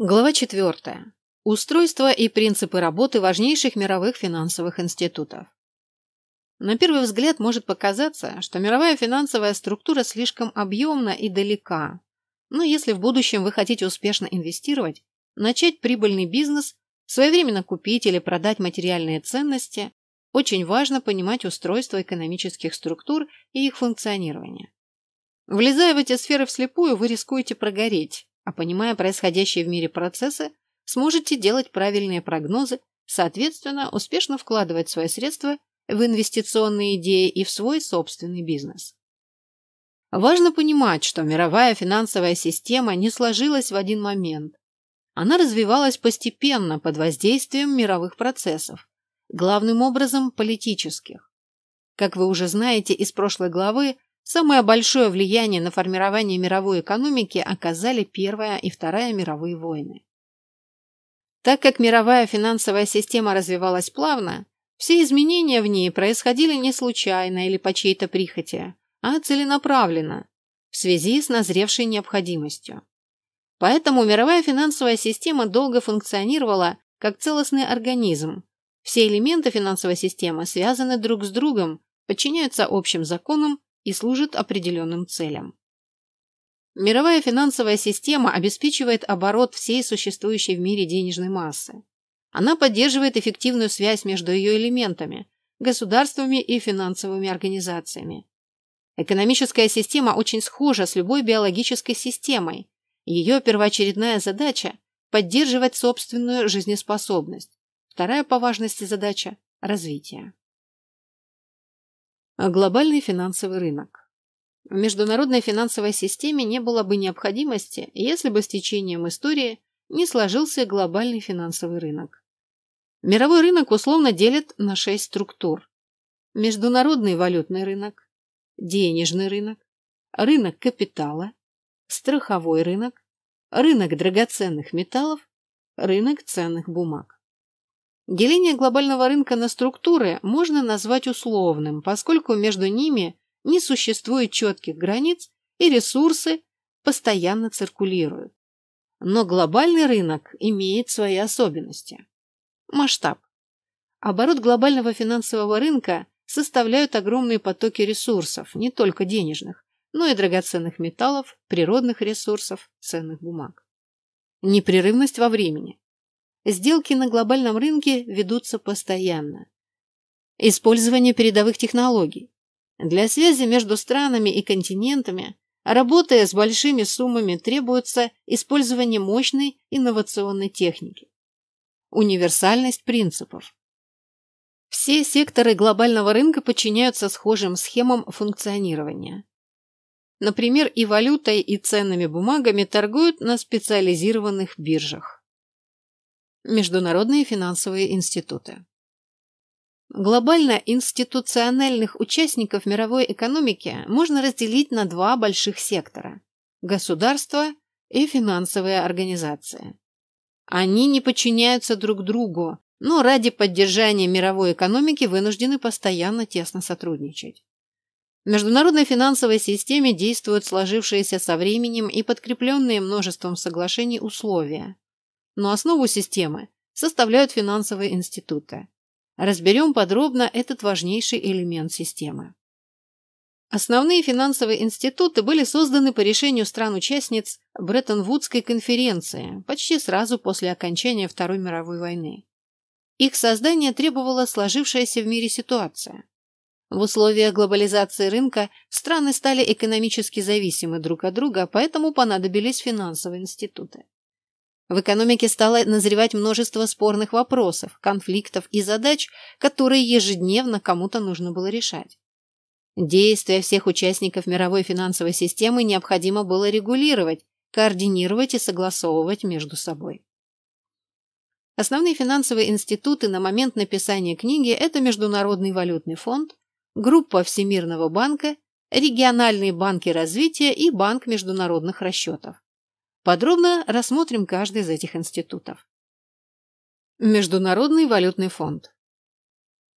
Глава 4. Устройство и принципы работы важнейших мировых финансовых институтов. На первый взгляд может показаться, что мировая финансовая структура слишком объемна и далека. Но если в будущем вы хотите успешно инвестировать, начать прибыльный бизнес, своевременно купить или продать материальные ценности, очень важно понимать устройство экономических структур и их функционирование. Влезая в эти сферы вслепую, вы рискуете прогореть, а понимая происходящие в мире процессы, сможете делать правильные прогнозы, соответственно, успешно вкладывать свои средства в инвестиционные идеи и в свой собственный бизнес. Важно понимать, что мировая финансовая система не сложилась в один момент. Она развивалась постепенно под воздействием мировых процессов, главным образом политических. Как вы уже знаете из прошлой главы, Самое большое влияние на формирование мировой экономики оказали Первая и Вторая мировые войны. Так как мировая финансовая система развивалась плавно, все изменения в ней происходили не случайно или по чьей-то прихоти, а целенаправленно, в связи с назревшей необходимостью. Поэтому мировая финансовая система долго функционировала как целостный организм. Все элементы финансовой системы связаны друг с другом, подчиняются общим законам и служит определенным целям. Мировая финансовая система обеспечивает оборот всей существующей в мире денежной массы. Она поддерживает эффективную связь между ее элементами, государствами и финансовыми организациями. Экономическая система очень схожа с любой биологической системой. Ее первоочередная задача – поддерживать собственную жизнеспособность. Вторая по важности задача – развитие. Глобальный финансовый рынок. В международной финансовой системе не было бы необходимости, если бы с течением истории не сложился глобальный финансовый рынок. Мировой рынок условно делят на шесть структур. Международный валютный рынок, денежный рынок, рынок капитала, страховой рынок, рынок драгоценных металлов, рынок ценных бумаг. Деление глобального рынка на структуры можно назвать условным, поскольку между ними не существует четких границ и ресурсы постоянно циркулируют. Но глобальный рынок имеет свои особенности. Масштаб. Оборот глобального финансового рынка составляют огромные потоки ресурсов, не только денежных, но и драгоценных металлов, природных ресурсов, ценных бумаг. Непрерывность во времени. Сделки на глобальном рынке ведутся постоянно. Использование передовых технологий. Для связи между странами и континентами, работая с большими суммами, требуется использование мощной инновационной техники. Универсальность принципов. Все секторы глобального рынка подчиняются схожим схемам функционирования. Например, и валютой, и ценными бумагами торгуют на специализированных биржах. Международные финансовые институты. Глобально институциональных участников мировой экономики можно разделить на два больших сектора – государство и финансовые организации. Они не подчиняются друг другу, но ради поддержания мировой экономики вынуждены постоянно тесно сотрудничать. В международной финансовой системе действуют сложившиеся со временем и подкрепленные множеством соглашений условия – но основу системы составляют финансовые институты. Разберем подробно этот важнейший элемент системы. Основные финансовые институты были созданы по решению стран-участниц Бреттон-Вудской конференции почти сразу после окончания Второй мировой войны. Их создание требовала сложившаяся в мире ситуация. В условиях глобализации рынка страны стали экономически зависимы друг от друга, поэтому понадобились финансовые институты. В экономике стало назревать множество спорных вопросов, конфликтов и задач, которые ежедневно кому-то нужно было решать. Действия всех участников мировой финансовой системы необходимо было регулировать, координировать и согласовывать между собой. Основные финансовые институты на момент написания книги – это Международный валютный фонд, Группа Всемирного банка, региональные банки развития и Банк международных расчетов. Подробно рассмотрим каждый из этих институтов. Международный валютный фонд.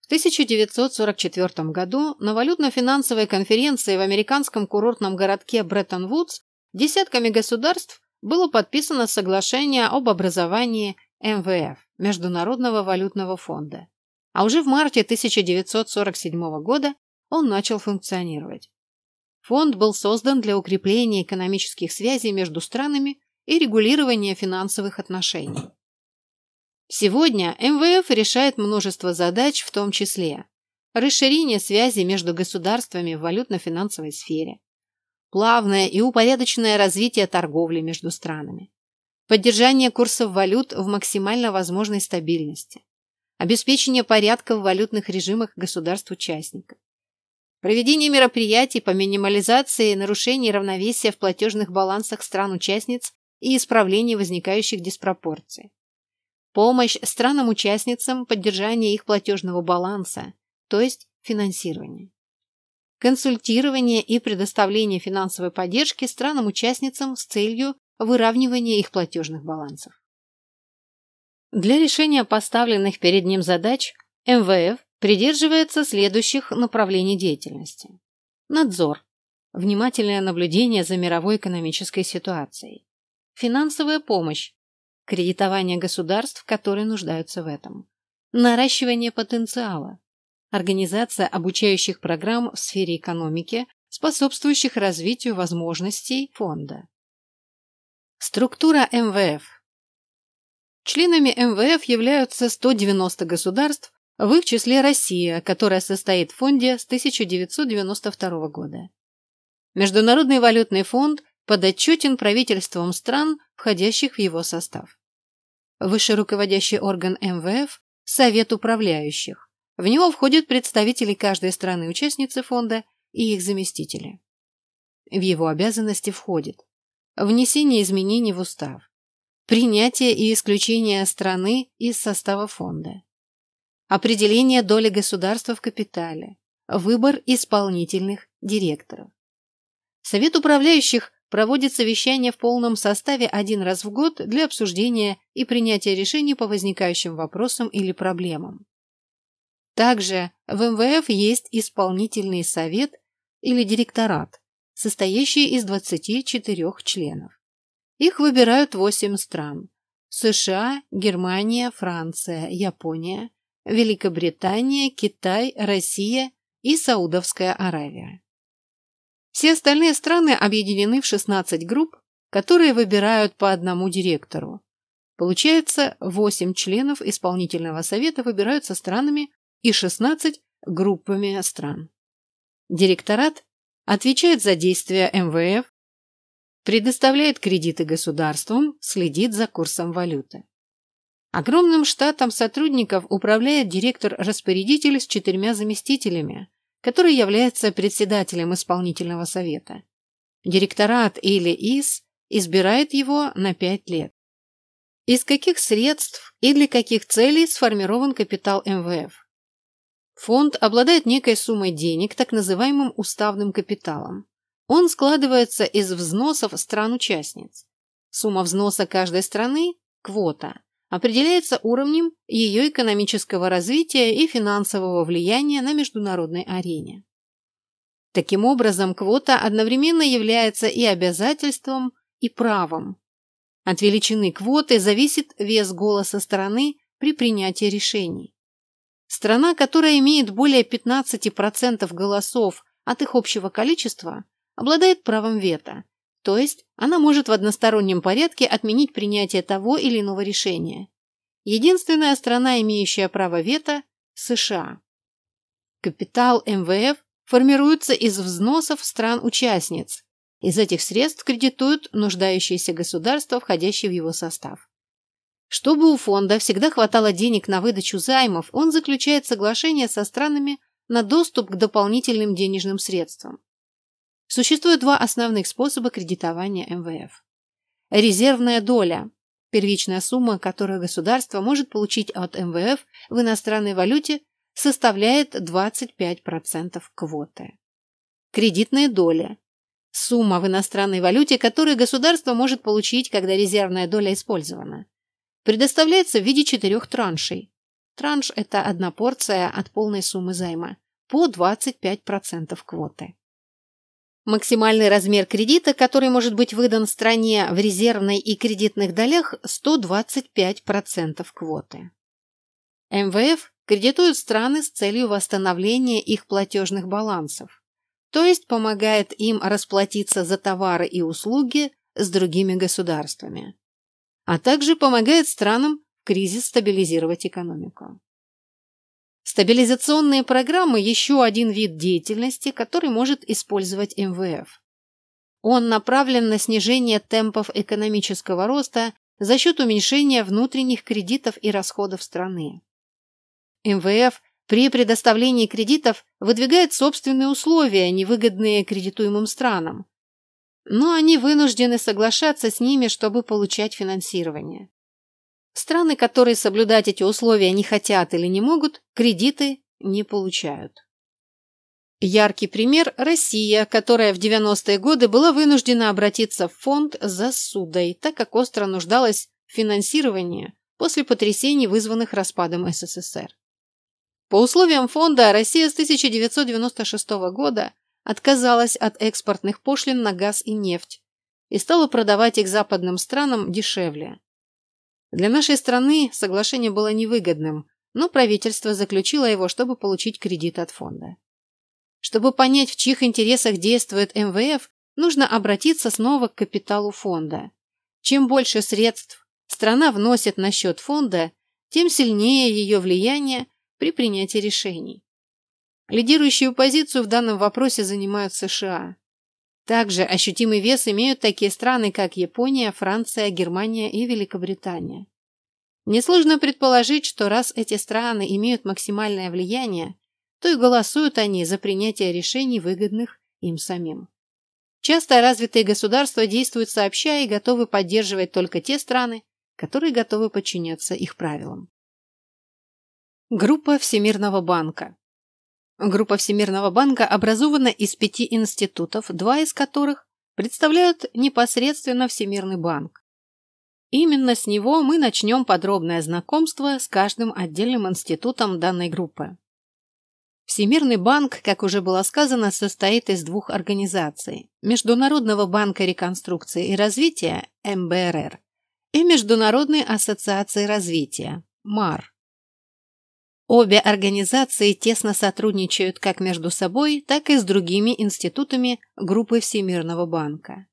В 1944 году на валютно-финансовой конференции в американском курортном городке Бреттон-Вудс десятками государств было подписано соглашение об образовании МВФ – Международного валютного фонда, а уже в марте 1947 года он начал функционировать. Фонд был создан для укрепления экономических связей между странами и регулирования финансовых отношений. Сегодня МВФ решает множество задач, в том числе расширение связей между государствами в валютно-финансовой сфере, плавное и упорядоченное развитие торговли между странами, поддержание курсов валют в максимально возможной стабильности, обеспечение порядка в валютных режимах государств-участников, проведение мероприятий по минимализации нарушений равновесия в платежных балансах стран-участниц и исправлении возникающих диспропорций, помощь странам-участницам поддержания их платежного баланса, то есть финансирование консультирование и предоставление финансовой поддержки странам-участницам с целью выравнивания их платежных балансов. Для решения поставленных перед ним задач МВФ придерживается следующих направлений деятельности. Надзор. Внимательное наблюдение за мировой экономической ситуацией. Финансовая помощь. Кредитование государств, которые нуждаются в этом. Наращивание потенциала организация обучающих программ в сфере экономики, способствующих развитию возможностей фонда. Структура МВФ. Членами МВФ являются 190 государств, в их числе Россия, которая состоит в фонде с 1992 года. Международный валютный фонд подотчетен правительствам стран, входящих в его состав. Высший руководящий орган МВФ – Совет управляющих, в него входят представители каждой страны-участницы фонда и их заместители. В его обязанности входит внесение изменений в устав, принятие и исключение страны из состава фонда, определение доли государства в капитале, выбор исполнительных директоров. Совет управляющих проводит совещания в полном составе один раз в год для обсуждения и принятия решений по возникающим вопросам или проблемам. Также в МВФ есть исполнительный совет или директорат, состоящий из 24 членов. Их выбирают 8 стран – США, Германия, Франция, Япония, Великобритания, Китай, Россия и Саудовская Аравия. Все остальные страны объединены в 16 групп, которые выбирают по одному директору. Получается, 8 членов исполнительного совета выбираются странами, и 16 группами стран. Директорат отвечает за действия МВФ, предоставляет кредиты государствам, следит за курсом валюты. Огромным штатом сотрудников управляет директор-распорядитель с четырьмя заместителями, который является председателем исполнительного совета. Директорат или ИС избирает его на пять лет. Из каких средств и для каких целей сформирован капитал МВФ? Фонд обладает некой суммой денег, так называемым уставным капиталом. Он складывается из взносов стран-участниц. Сумма взноса каждой страны – квота – определяется уровнем ее экономического развития и финансового влияния на международной арене. Таким образом, квота одновременно является и обязательством, и правом. От величины квоты зависит вес голоса страны при принятии решений. Страна, которая имеет более 15% голосов от их общего количества, обладает правом вето, то есть она может в одностороннем порядке отменить принятие того или иного решения. Единственная страна, имеющая право вето – США. Капитал МВФ формируется из взносов стран-участниц. Из этих средств кредитуют нуждающиеся государства, входящие в его состав. Чтобы у фонда всегда хватало денег на выдачу займов, он заключает соглашение со странами на доступ к дополнительным денежным средствам. Существует два основных способа кредитования МВФ. Резервная доля – первичная сумма, которую государство может получить от МВФ в иностранной валюте, составляет 25% квоты. Кредитная доля – сумма в иностранной валюте, которую государство может получить, когда резервная доля использована предоставляется в виде четырех траншей. Транш – это одна порция от полной суммы займа по 25% квоты. Максимальный размер кредита, который может быть выдан стране в резервной и кредитных долях – 125% квоты. МВФ кредитует страны с целью восстановления их платежных балансов, то есть помогает им расплатиться за товары и услуги с другими государствами, а также помогает странам в кризис стабилизировать экономику. Стабилизационные программы – еще один вид деятельности, который может использовать МВФ. Он направлен на снижение темпов экономического роста за счет уменьшения внутренних кредитов и расходов страны. МВФ при предоставлении кредитов выдвигает собственные условия, невыгодные кредитуемым странам, но они вынуждены соглашаться с ними, чтобы получать финансирование. Страны, которые соблюдать эти условия не хотят или не могут, кредиты не получают. Яркий пример – Россия, которая в 90-е годы была вынуждена обратиться в фонд за судой, так как остро нуждалась в финансировании после потрясений, вызванных распадом СССР. По условиям фонда Россия с 1996 года отказалась от экспортных пошлин на газ и нефть и стала продавать их западным странам дешевле. Для нашей страны соглашение было невыгодным, но правительство заключило его, чтобы получить кредит от фонда. Чтобы понять, в чьих интересах действует МВФ, нужно обратиться снова к капиталу фонда. Чем больше средств страна вносит на счет фонда, тем сильнее ее влияние при принятии решений. Лидирующую позицию в данном вопросе занимают США. Также ощутимый вес имеют такие страны, как Япония, Франция, Германия и Великобритания. Несложно предположить, что раз эти страны имеют максимальное влияние, то и голосуют они за принятие решений, выгодных им самим. Часто развитые государства действуют сообща и готовы поддерживать только те страны, которые готовы подчиняться их правилам. Группа Всемирного банка Группа Всемирного банка образована из пяти институтов, два из которых представляют непосредственно Всемирный банк. Именно с него мы начнем подробное знакомство с каждым отдельным институтом данной группы. Всемирный банк, как уже было сказано, состоит из двух организаций – Международного банка реконструкции и развития – МБРР и Международной ассоциации развития – МАР. Обе организации тесно сотрудничают как между собой, так и с другими институтами группы Всемирного банка.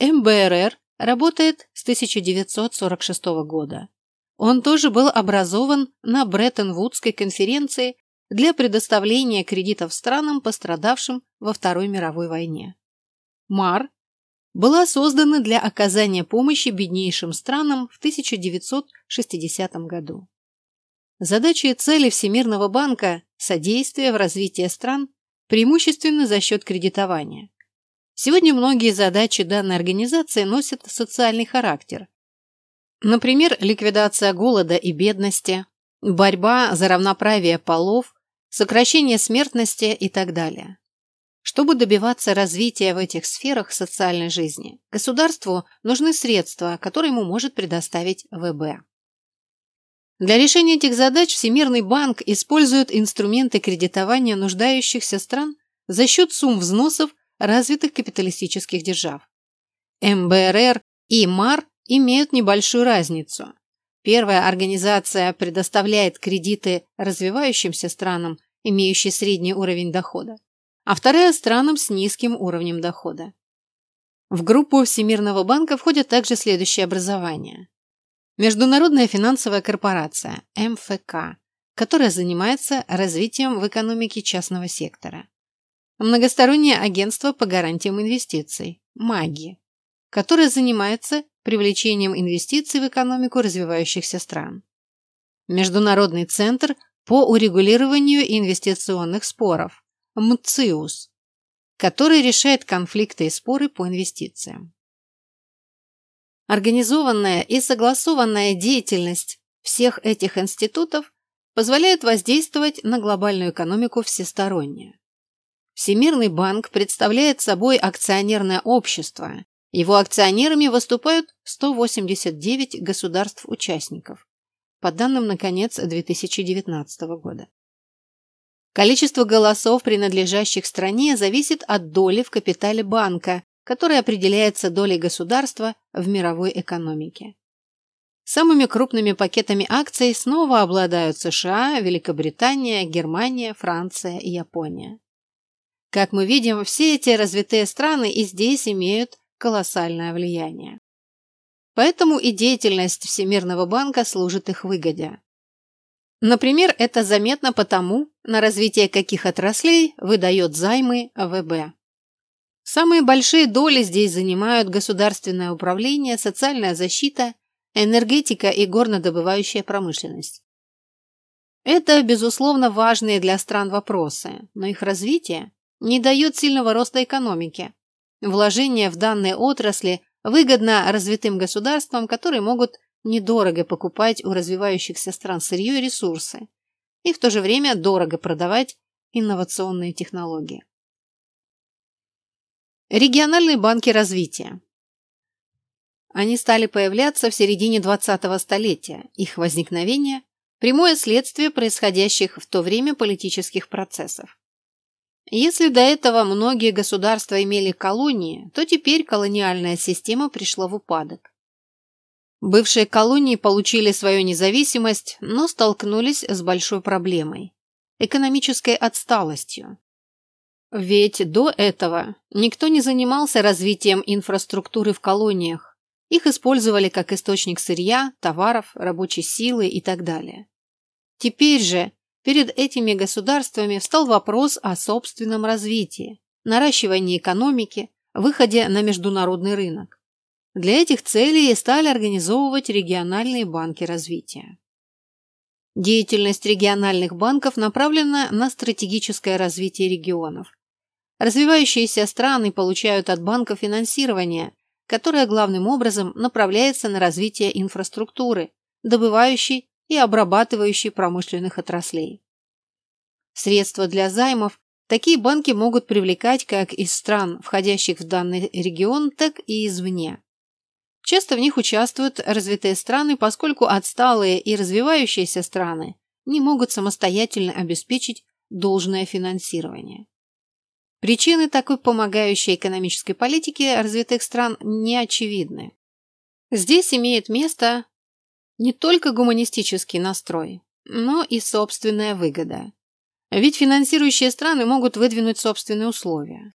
МБРР работает с 1946 года. Он тоже был образован на Бреттон-Вудской конференции для предоставления кредитов странам, пострадавшим во Второй мировой войне. МАР была создана для оказания помощи беднейшим странам в 1960 году. Задачи и цели Всемирного банка – содействие в развитии стран, преимущественно за счет кредитования. Сегодня многие задачи данной организации носят социальный характер. Например, ликвидация голода и бедности, борьба за равноправие полов, сокращение смертности и так далее. Чтобы добиваться развития в этих сферах социальной жизни, государству нужны средства, которые ему может предоставить ВБ. Для решения этих задач Всемирный банк использует инструменты кредитования нуждающихся стран за счет сумм взносов развитых капиталистических держав. МБРР и МАР имеют небольшую разницу. Первая организация предоставляет кредиты развивающимся странам, имеющим средний уровень дохода, а вторая – странам с низким уровнем дохода. В группу Всемирного банка входят также следующие образования. Международная финансовая корпорация МФК, которая занимается развитием в экономике частного сектора. Многостороннее агентство по гарантиям инвестиций МАГИ, которое занимается привлечением инвестиций в экономику развивающихся стран. Международный центр по урегулированию инвестиционных споров МЦИУС, который решает конфликты и споры по инвестициям. Организованная и согласованная деятельность всех этих институтов позволяет воздействовать на глобальную экономику всесторонне. Всемирный банк представляет собой акционерное общество. Его акционерами выступают 189 государств-участников, по данным на конец 2019 года. Количество голосов, принадлежащих стране, зависит от доли в капитале банка, которая определяется долей государства в мировой экономике. Самыми крупными пакетами акций снова обладают США, Великобритания, Германия, Франция и Япония. Как мы видим, все эти развитые страны и здесь имеют колоссальное влияние. Поэтому и деятельность Всемирного банка служит их выгоде. Например, это заметно потому, на развитие каких отраслей выдает займы ВБ. Самые большие доли здесь занимают государственное управление, социальная защита, энергетика и горнодобывающая промышленность. Это, безусловно, важные для стран вопросы, но их развитие не дает сильного роста экономики. Вложения в данные отрасли выгодно развитым государствам, которые могут недорого покупать у развивающихся стран сырье и ресурсы, и в то же время дорого продавать инновационные технологии. Региональные банки развития. Они стали появляться в середине 20-го столетия. Их возникновение – прямое следствие происходящих в то время политических процессов. Если до этого многие государства имели колонии, то теперь колониальная система пришла в упадок. Бывшие колонии получили свою независимость, но столкнулись с большой проблемой – экономической отсталостью. Ведь до этого никто не занимался развитием инфраструктуры в колониях. Их использовали как источник сырья, товаров, рабочей силы и так далее. Теперь же перед этими государствами встал вопрос о собственном развитии, наращивании экономики, выходе на международный рынок. Для этих целей стали организовывать региональные банки развития. Деятельность региональных банков направлена на стратегическое развитие регионов. Развивающиеся страны получают от банков финансирование, которое главным образом направляется на развитие инфраструктуры, добывающей и обрабатывающей промышленных отраслей. Средства для займов такие банки могут привлекать как из стран, входящих в данный регион, так и извне. Часто в них участвуют развитые страны, поскольку отсталые и развивающиеся страны не могут самостоятельно обеспечить должное финансирование. Причины такой помогающей экономической политики развитых стран не очевидны. Здесь имеет место не только гуманистический настрой, но и собственная выгода. Ведь финансирующие страны могут выдвинуть собственные условия.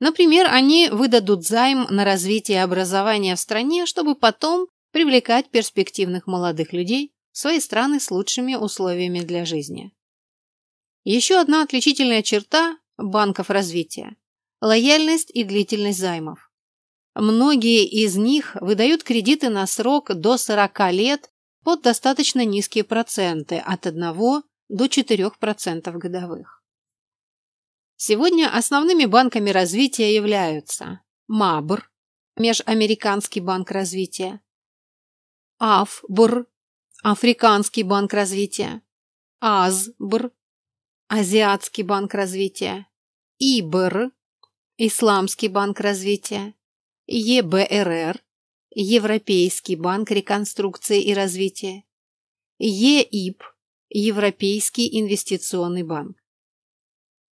Например, они выдадут займ на развитие образования в стране, чтобы потом привлекать перспективных молодых людей в свои страны с лучшими условиями для жизни. Еще одна отличительная черта банков развития – лояльность и длительность займов. Многие из них выдают кредиты на срок до 40 лет под достаточно низкие проценты от 1 до 4% годовых. Сегодня основными банками развития являются МАБР, Межамериканский банк развития, АФБР, Африканский банк развития, АЗБР, Азиатский банк развития, ИБР, Исламский банк развития, ЕБРР, Европейский банк реконструкции и развития, ЕИП, Европейский инвестиционный банк.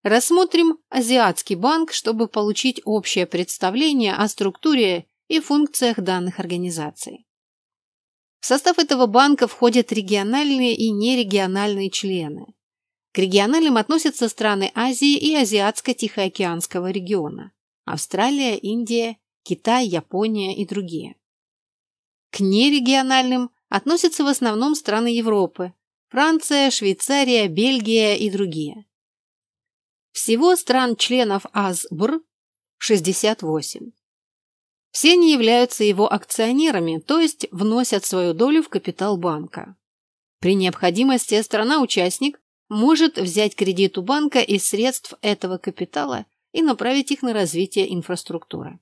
Рассмотрим Азиатский банк, чтобы получить общее представление о структуре и функциях данных организаций. В состав этого банка входят региональные и нерегиональные члены. К региональным относятся страны Азии и Азиатско-Тихоокеанского региона – Австралия, Индия, Китай, Япония и другие. К нерегиональным относятся в основном страны Европы – Франция, Швейцария, Бельгия и другие. Всего стран-членов АСБР 68. Все они являются его акционерами, то есть вносят свою долю в капитал банка. При необходимости страна-участник может взять кредит у банка из средств этого капитала и направить их на развитие инфраструктуры.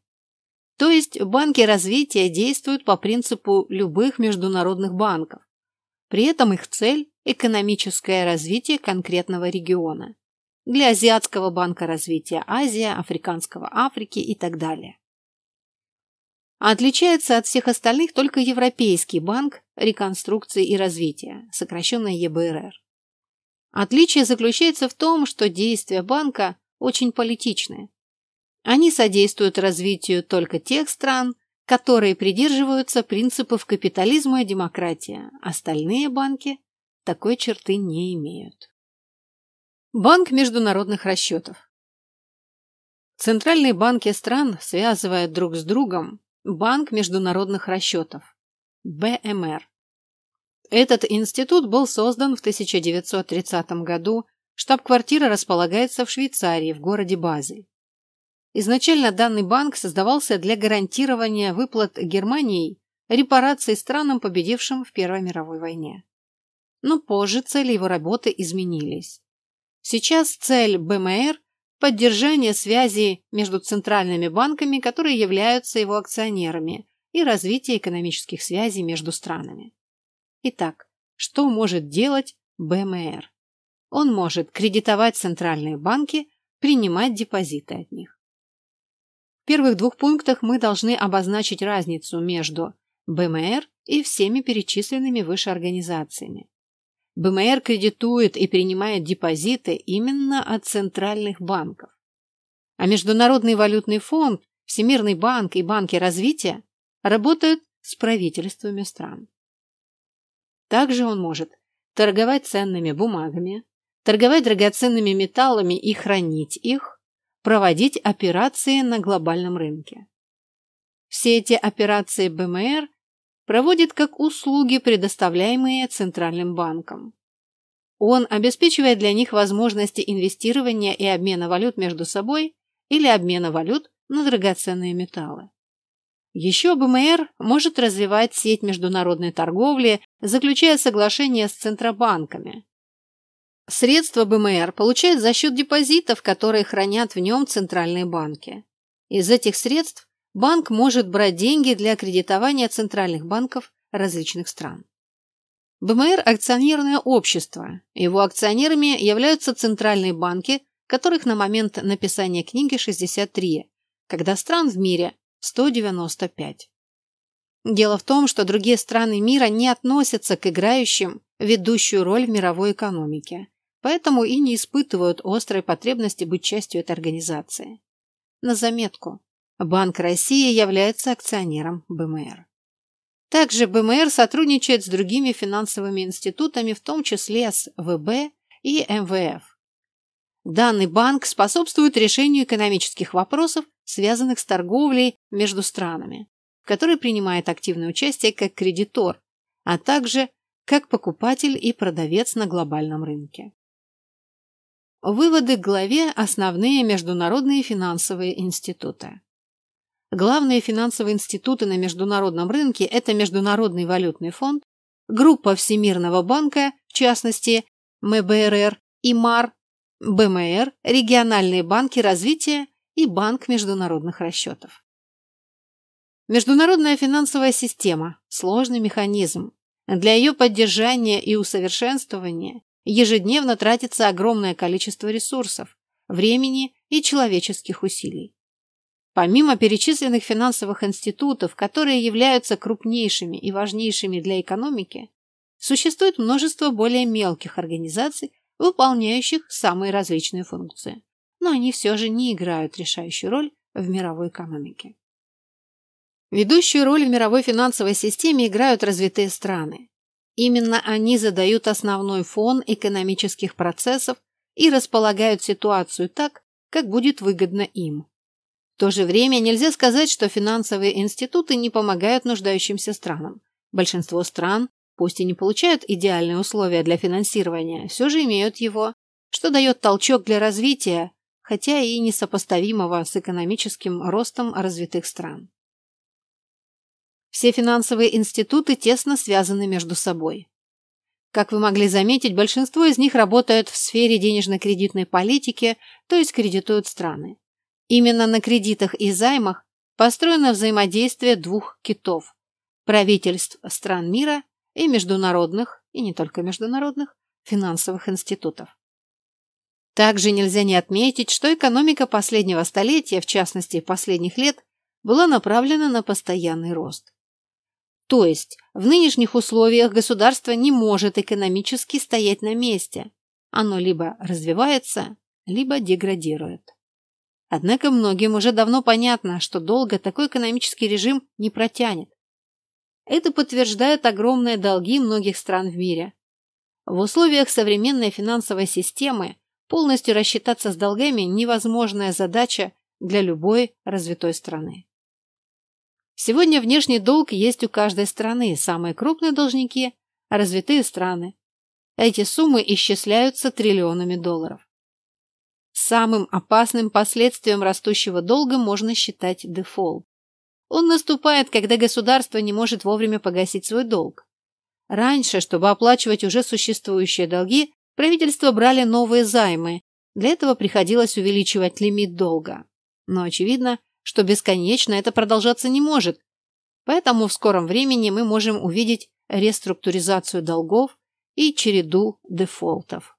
То есть банки развития действуют по принципу любых международных банков. При этом их цель – экономическое развитие конкретного региона для Азиатского банка развития Азия, Африканского Африки и так далее. отличается от всех остальных только Европейский банк реконструкции и развития, сокращенно ЕБРР. Отличие заключается в том, что действия банка очень политичны. Они содействуют развитию только тех стран, которые придерживаются принципов капитализма и демократии. Остальные банки такой черты не имеют. Банк международных расчетов. Центральные банки стран связывают друг с другом Банк международных расчетов. БМР. Этот институт был создан в 1930 году. Штаб-квартира располагается в Швейцарии, в городе Базель. Изначально данный банк создавался для гарантирования выплат Германии репараций странам, победившим в Первой мировой войне. Но позже цели его работы изменились. Сейчас цель БМР – поддержание связи между центральными банками, которые являются его акционерами, и развитие экономических связей между странами. Итак, что может делать БМР? Он может кредитовать центральные банки, принимать депозиты от них. В первых двух пунктах мы должны обозначить разницу между БМР и всеми перечисленными выше организациями. БМР кредитует и принимает депозиты именно от центральных банков. А Международный валютный фонд, Всемирный банк и банки развития работают с правительствами стран. Также он может торговать ценными бумагами, торговать драгоценными металлами и хранить их, проводить операции на глобальном рынке. Все эти операции БМР проводит как услуги, предоставляемые Центральным банком. Он обеспечивает для них возможности инвестирования и обмена валют между собой или обмена валют на драгоценные металлы. Еще БМР может развивать сеть международной торговли, заключая соглашения с центробанками. Средства БМР получают за счет депозитов, которые хранят в нем центральные банки. Из этих средств банк может брать деньги для кредитования центральных банков различных стран. БМР – акционерное общество. Его акционерами являются центральные банки, которых на момент написания книги 63, когда стран в мире 195. Дело в том, что другие страны мира не относятся к играющим ведущую роль в мировой экономике, поэтому и не испытывают острой потребности быть частью этой организации. На заметку, Банк России является акционером БМР. Также БМР сотрудничает с другими финансовыми институтами, в том числе с ВБ и МВФ. Данный банк способствует решению экономических вопросов, связанных с торговлей между странами, в которой принимает активное участие как кредитор, а также как покупатель и продавец на глобальном рынке. Выводы к главе «Основные международные финансовые институты». Главные финансовые институты на международном рынке – это Международный валютный фонд, группа Всемирного банка, в частности МБРР и МАР, БМР, региональные банки развития и Банк международных расчетов. Международная финансовая система – сложный механизм. Для ее поддержания и усовершенствования ежедневно тратится огромное количество ресурсов, времени и человеческих усилий. Помимо перечисленных финансовых институтов, которые являются крупнейшими и важнейшими для экономики, существует множество более мелких организаций, выполняющих самые различные функции. Но они все же не играют решающую роль в мировой экономике. Ведущую роль в мировой финансовой системе играют развитые страны. Именно они задают основной фон экономических процессов и располагают ситуацию так, как будет выгодно им то же время нельзя сказать, что финансовые институты не помогают нуждающимся странам. Большинство стран, пусть и не получают идеальные условия для финансирования, все же имеют его, что дает толчок для развития, хотя и несопоставимого с экономическим ростом развитых стран. Все финансовые институты тесно связаны между собой. Как вы могли заметить, большинство из них работают в сфере денежно-кредитной политики, то есть кредитуют страны. Именно на кредитах и займах построено взаимодействие двух китов – правительств стран мира и международных, и не только международных, финансовых институтов. Также нельзя не отметить, что экономика последнего столетия, в частности последних лет, была направлена на постоянный рост. То есть в нынешних условиях государство не может экономически стоять на месте. оно либо развивается, либо деградирует. Однако многим уже давно понятно, что долго такой экономический режим не протянет. Это подтверждают огромные долги многих стран в мире. В условиях современной финансовой системы полностью рассчитаться с долгами – невозможная задача для любой развитой страны. Сегодня внешний долг есть у каждой страны, самые крупные должники – развитые страны. Эти суммы исчисляются триллионами долларов. Самым опасным последствием растущего долга можно считать дефолт. Он наступает, когда государство не может вовремя погасить свой долг. Раньше, чтобы оплачивать уже существующие долги, правительства брали новые займы. Для этого приходилось увеличивать лимит долга. Но очевидно, что бесконечно это продолжаться не может. Поэтому в скором времени мы можем увидеть реструктуризацию долгов и череду дефолтов.